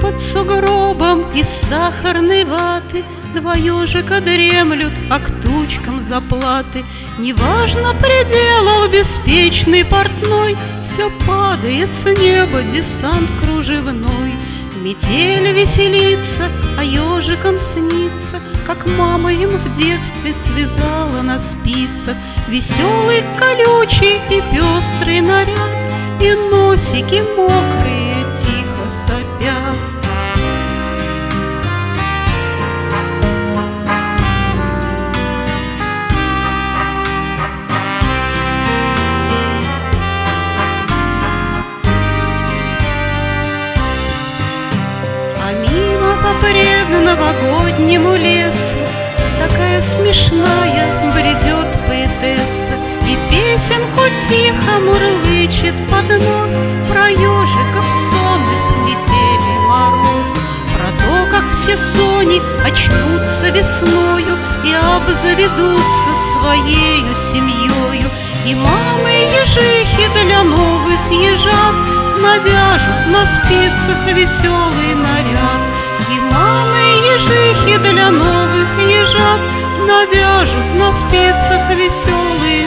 под сугробом из сахарной ваты. Два ежика дремлют, а к тучкам заплаты. Неважно, приделал беспечный портной Все падает с неба десант кружевной. Метель веселится, а ежикам снится Как мама им в детстве связала на спицах Веселый, колючий и пестрый наряд И носики мокрые предновогоднему лесу. Такая смешная бредет поэтесса И песенку тихо мурлычет под нос. Про ежиков сонных метели мороз Про то, как все сони очнутся весною И обзаведутся своею семьёю. И мамы ежихи для новых ежат Навяжут на спицах веселый наряд. И мамы для новых ежат Навяжут на спицах веселый